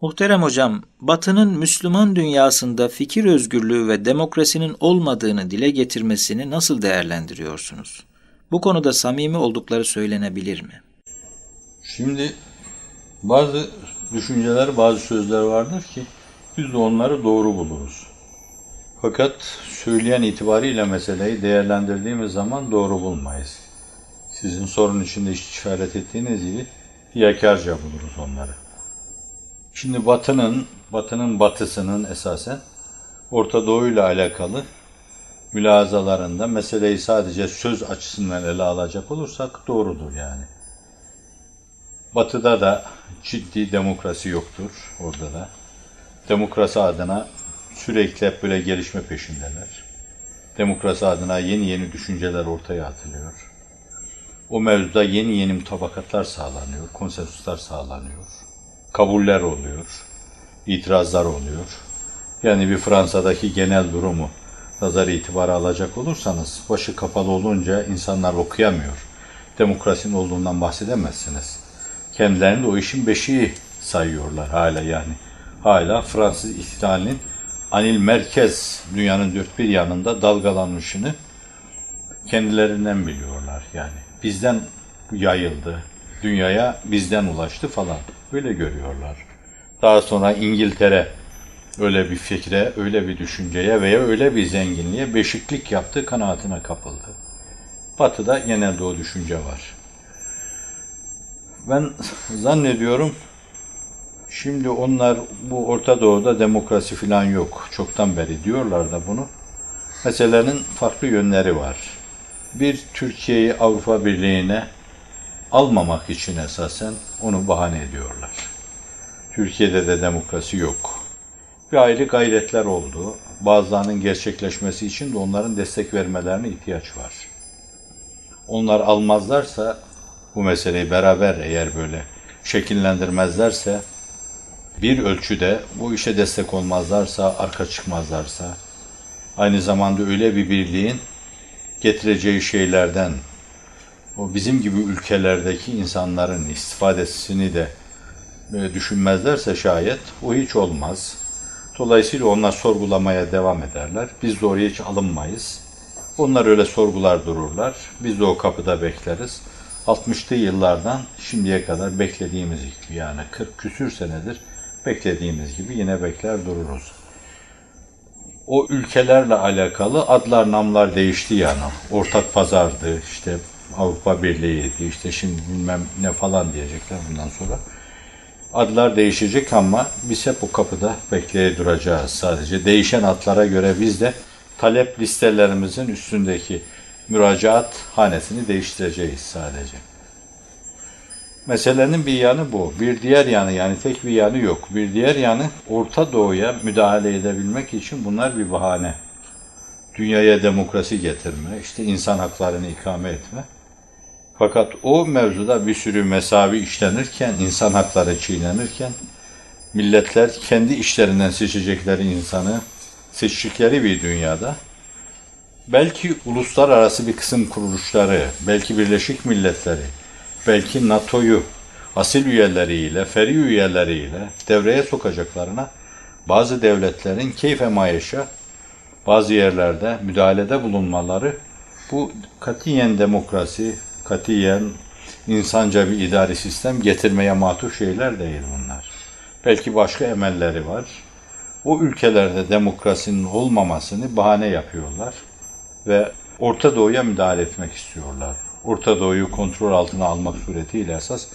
Muhterem hocam, Batı'nın Müslüman dünyasında fikir özgürlüğü ve demokrasinin olmadığını dile getirmesini nasıl değerlendiriyorsunuz? Bu konuda samimi oldukları söylenebilir mi? Şimdi bazı düşünceler, bazı sözler vardır ki biz de onları doğru buluruz. Fakat söyleyen itibariyle meseleyi değerlendirdiğimiz zaman doğru bulmayız. Sizin sorun içinde işaret ettiğiniz gibi riyakarca buluruz onları. Şimdi Batı'nın, Batı'nın batısının esasen Orta Doğu ile alakalı mülazalarında meseleyi sadece söz açısından ele alacak olursak doğrudur yani. Batı'da da ciddi demokrasi yoktur orada da. Demokrasi adına sürekli hep böyle gelişme peşindeler. Demokrasi adına yeni yeni düşünceler ortaya atılıyor. O mevzuda yeni yeni tabakatlar sağlanıyor, konsensuslar sağlanıyor. Kabuller oluyor, itirazlar oluyor. Yani bir Fransa'daki genel durumu nazar itibarı alacak olursanız başı kapalı olunca insanlar okuyamıyor. Demokrasinin olduğundan bahsedemezsiniz. Kendilerini de o işin beşiği sayıyorlar hala yani. Hala Fransız ihtilalinin anil merkez dünyanın dört bir yanında dalgalanmışını kendilerinden biliyorlar yani. Bizden yayıldı, dünyaya bizden ulaştı falan. Böyle görüyorlar. Daha sonra İngiltere öyle bir fikre, öyle bir düşünceye veya öyle bir zenginliğe beşiklik yaptı, kanaatine kapıldı. Batı'da genelde o düşünce var. Ben zannediyorum şimdi onlar bu Orta Doğu'da demokrasi falan yok. Çoktan beri diyorlar da bunu. Meselenin farklı yönleri var. Bir Türkiye'yi Avrupa Birliği'ne almamak için esasen onu bahane ediyorlar. Türkiye'de de demokrasi yok. Bir aile gayretler oldu. Bazılarının gerçekleşmesi için de onların destek vermelerine ihtiyaç var. Onlar almazlarsa bu meseleyi beraber eğer böyle şekillendirmezlerse bir ölçüde bu işe destek olmazlarsa, arka çıkmazlarsa aynı zamanda öyle bir birliğin getireceği şeylerden o bizim gibi ülkelerdeki insanların istifadesini de e, düşünmezlerse şayet o hiç olmaz. Dolayısıyla onlar sorgulamaya devam ederler. Biz de oraya hiç alınmayız. Onlar öyle sorgular dururlar. Biz de o kapıda bekleriz. 60'lı yıllardan şimdiye kadar beklediğimiz gibi yani 40 küsür senedir beklediğimiz gibi yine bekler dururuz. O ülkelerle alakalı adlar namlar değişti yani. Ortak pazardı, işte Avrupa Birliği'ydi, işte şimdi bilmem ne falan diyecekler bundan sonra. Adlar değişecek ama biz hep o kapıda bekleye duracağız sadece. Değişen adlara göre biz de talep listelerimizin üstündeki müracaat hanesini değiştireceğiz sadece. Meselenin bir yanı bu. Bir diğer yanı yani tek bir yanı yok. Bir diğer yanı Orta Doğu'ya müdahale edebilmek için bunlar bir bahane. Dünyaya demokrasi getirme, işte insan haklarını ikame etme. Fakat o mevzuda bir sürü mesavi işlenirken, insan hakları çiğnenirken, milletler kendi işlerinden seçecekleri insanı seçtikleri bir dünyada belki uluslararası bir kısım kuruluşları, belki Birleşik Milletleri, belki NATO'yu asil üyeleriyle, feri üyeleriyle devreye sokacaklarına bazı devletlerin keyfe mayeşa bazı yerlerde müdahalede bulunmaları bu katiyen demokrasi, katiyen insanca bir idari sistem getirmeye matuf şeyler değil bunlar. Belki başka emelleri var. O ülkelerde demokrasinin olmamasını bahane yapıyorlar ve Orta Doğu'ya müdahale etmek istiyorlar. Orta Doğu'yu kontrol altına almak suretiyle esas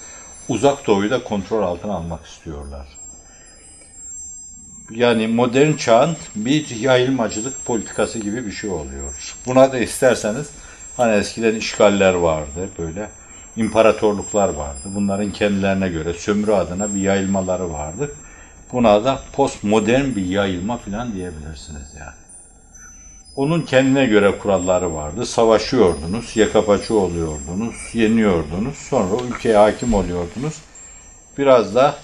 Uzak Doğu'yu da kontrol altına almak istiyorlar. Yani modern çağın bir yayılmacılık politikası gibi bir şey oluyor. Buna da isterseniz hani eskiden işgaller vardı böyle imparatorluklar vardı. Bunların kendilerine göre sömürü adına bir yayılmaları vardı. Buna da postmodern bir yayılma falan diyebilirsiniz yani. Onun kendine göre kuralları vardı. Savaşıyordunuz, yakapaçı oluyordunuz, yeniyordunuz. Sonra ülkeye hakim oluyordunuz. Biraz da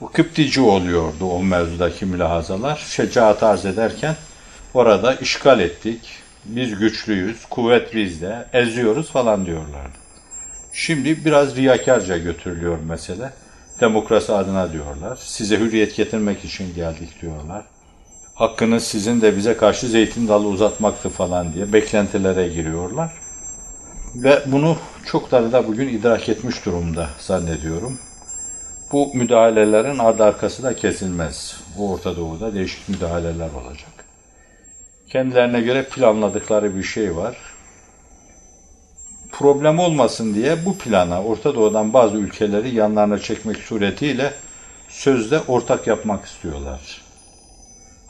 o kıptici oluyordu o mevzudaki mülahazalar. Şecaat arz ederken orada işgal ettik, biz güçlüyüz, kuvvet bizde, eziyoruz falan diyorlardı. Şimdi biraz riyakarca götürülüyor mesele. Demokrasi adına diyorlar. Size hürriyet getirmek için geldik diyorlar. Hakkınız sizin de bize karşı zeytin dalı uzatmaktı falan diye beklentilere giriyorlar. Ve bunu çokları da bugün idrak etmiş durumda zannediyorum. Bu müdahalelerin ardı arkası da kesilmez. Bu Orta Doğu'da değişik müdahaleler olacak. Kendilerine göre planladıkları bir şey var. Problem olmasın diye bu plana Orta Doğu'dan bazı ülkeleri yanlarına çekmek suretiyle sözde ortak yapmak istiyorlar.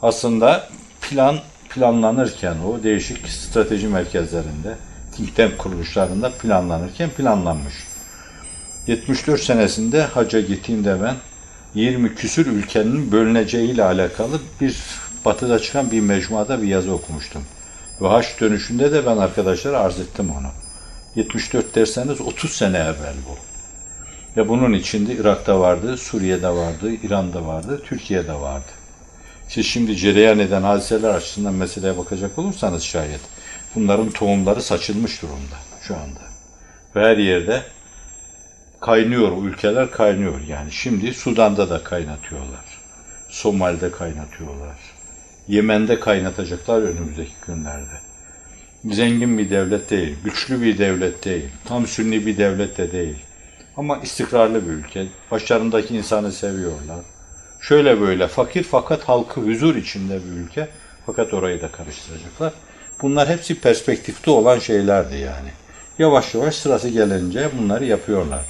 Aslında plan planlanırken o değişik strateji merkezlerinde, think tank kuruluşlarında planlanırken planlanmış. 74 senesinde hacca gittiğimde ben 20 küsür ülkenin bölüneceğiyle alakalı bir batıda çıkan bir mecmuada bir yazı okumuştum. Ve haç dönüşünde de ben arkadaşlara arz ettim onu. 74 derseniz 30 sene evvel bu. Ve bunun içinde Irak'ta vardı, Suriye'de vardı, İran'da vardı, Türkiye'de vardı. Siz şimdi cereyan eden hadiseler açısından meseleye bakacak olursanız şayet bunların tohumları saçılmış durumda şu anda. Ve her yerde kaynıyor, ülkeler kaynıyor. Yani şimdi Sudan'da da kaynatıyorlar. Somali'de kaynatıyorlar. Yemen'de kaynatacaklar önümüzdeki günlerde. Zengin bir devlet değil, güçlü bir devlet değil, tam sünni bir devlet de değil. Ama istikrarlı bir ülke. Başlarındaki insanı seviyorlar. Şöyle böyle fakir fakat halkı huzur içinde bir ülke. Fakat orayı da karıştıracaklar. Bunlar hepsi perspektifte olan şeylerdi yani. Yavaş yavaş sırası gelince bunları yapıyorlar.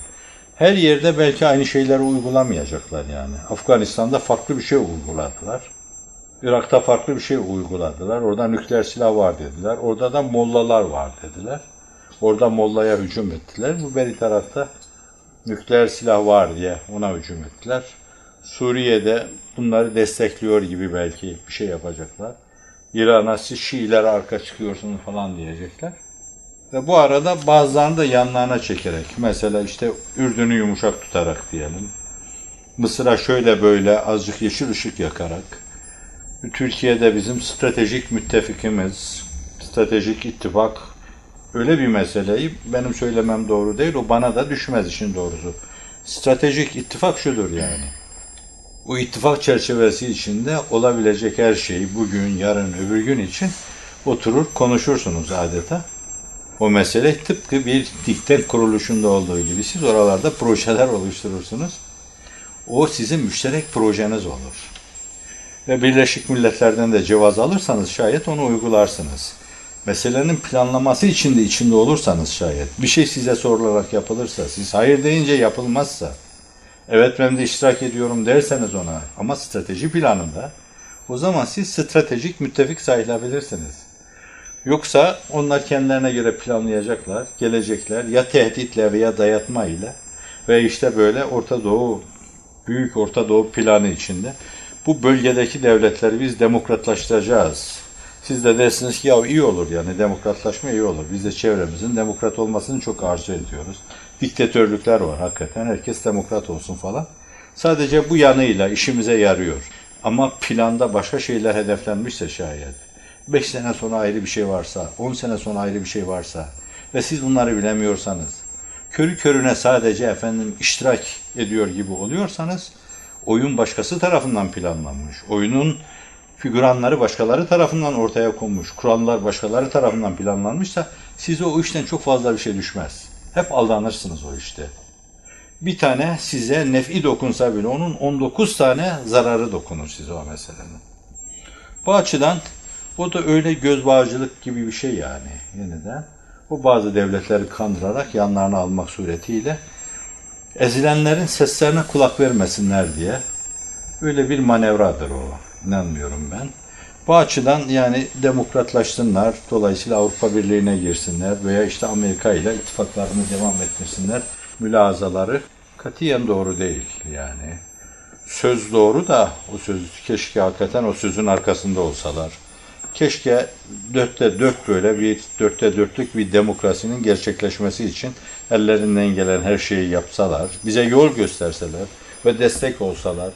Her yerde belki aynı şeyleri uygulamayacaklar yani. Afganistan'da farklı bir şey uyguladılar. Irak'ta farklı bir şey uyguladılar. Orada nükleer silah var dediler. Orada da mollalar var dediler. Orada mollaya hücum ettiler. Bu beri tarafta nükleer silah var diye ona hücum ettiler. Suriye'de bunları destekliyor gibi belki bir şey yapacaklar. İran'a siz Şiiler arka çıkıyorsunuz falan diyecekler. Ve bu arada bazılarını da yanlarına çekerek, mesela işte Ürdün'ü yumuşak tutarak diyelim. Mısır'a şöyle böyle azıcık yeşil ışık yakarak, Türkiye'de bizim stratejik müttefikimiz, stratejik ittifak öyle bir meseleyi benim söylemem doğru değil. O bana da düşmez işin doğrusu. Stratejik ittifak şudur yani. Bu ittifak çerçevesi içinde olabilecek her şeyi bugün, yarın, öbür gün için oturur konuşursunuz adeta. O mesele tıpkı bir dikten kuruluşunda olduğu gibi siz oralarda projeler oluşturursunuz. O sizin müşterek projeniz olur ve Birleşik Milletler'den de cevaz alırsanız şayet onu uygularsınız. Meselenin planlaması içinde içinde olursanız şayet bir şey size sorularak yapılırsa, siz hayır deyince yapılmazsa, evet ben de iştirak ediyorum derseniz ona ama strateji planında o zaman siz stratejik müttefik sayılabilirsiniz. Yoksa onlar kendilerine göre planlayacaklar, gelecekler ya tehditle veya dayatma ile ve işte böyle Orta Doğu, Büyük Orta Doğu planı içinde bu bölgedeki devletleri biz demokratlaştıracağız. Siz de dersiniz ki ya iyi olur yani demokratlaşma iyi olur. Biz de çevremizin demokrat olmasını çok arzu ediyoruz. Diktatörlükler var hakikaten. Herkes demokrat olsun falan. Sadece bu yanıyla işimize yarıyor. Ama planda başka şeyler hedeflenmişse şayet, 5 sene sonra ayrı bir şey varsa, 10 sene sonra ayrı bir şey varsa ve siz bunları bilemiyorsanız, körü körüne sadece efendim iştirak ediyor gibi oluyorsanız oyun başkası tarafından planlanmış. Oyunun figüranları başkaları tarafından ortaya konmuş, kurallar başkaları tarafından planlanmışsa size o işten çok fazla bir şey düşmez. Hep aldanırsınız o işte. Bir tane size nef'i dokunsa bile onun 19 tane zararı dokunur size o meselenin. Bu açıdan o da öyle göz bağcılık gibi bir şey yani yeniden. O bazı devletleri kandırarak yanlarına almak suretiyle ezilenlerin seslerine kulak vermesinler diye öyle bir manevradır o. İnanmıyorum ben. Bu açıdan yani demokratlaşsınlar, dolayısıyla Avrupa Birliği'ne girsinler veya işte Amerika ile ittifaklarını devam ettirsinler. Mülazaları katiyen doğru değil yani. Söz doğru da o söz keşke hakikaten o sözün arkasında olsalar. Keşke dörtte dört böyle bir dörtte dörtlük bir demokrasinin gerçekleşmesi için ellerinden gelen her şeyi yapsalar, bize yol gösterseler ve destek olsalar,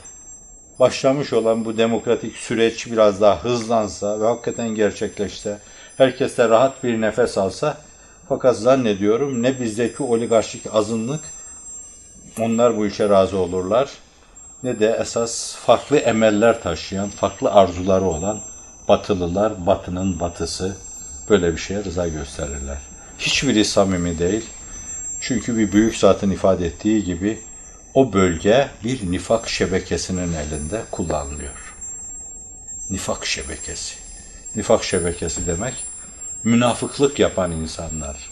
başlamış olan bu demokratik süreç biraz daha hızlansa ve hakikaten gerçekleşse, herkes de rahat bir nefes alsa, fakat zannediyorum ne bizdeki oligarşik azınlık onlar bu işe razı olurlar ne de esas farklı emeller taşıyan, farklı arzuları olan batılılar, batının batısı böyle bir şeye rıza gösterirler. Hiçbiri samimi değil. Çünkü bir büyük zatın ifade ettiği gibi o bölge bir nifak şebekesinin elinde kullanılıyor. Nifak şebekesi. Nifak şebekesi demek münafıklık yapan insanlar.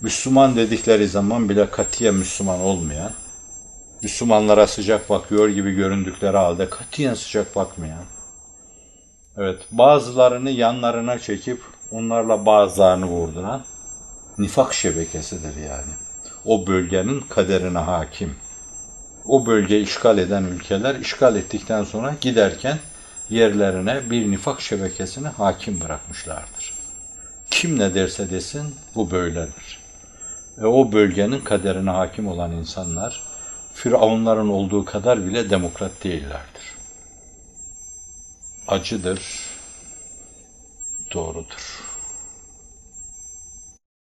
Müslüman dedikleri zaman bile katiyen Müslüman olmayan, Müslümanlara sıcak bakıyor gibi göründükleri halde katiyen sıcak bakmayan, evet bazılarını yanlarına çekip onlarla bazılarını vurduran nifak şebekesidir yani. O bölgenin kaderine hakim. O bölge işgal eden ülkeler işgal ettikten sonra giderken yerlerine bir nifak şebekesini hakim bırakmışlardır. Kim ne derse desin bu böyledir. Ve o bölgenin kaderine hakim olan insanlar Firavunların olduğu kadar bile demokrat değillerdir. Acıdır, doğrudur.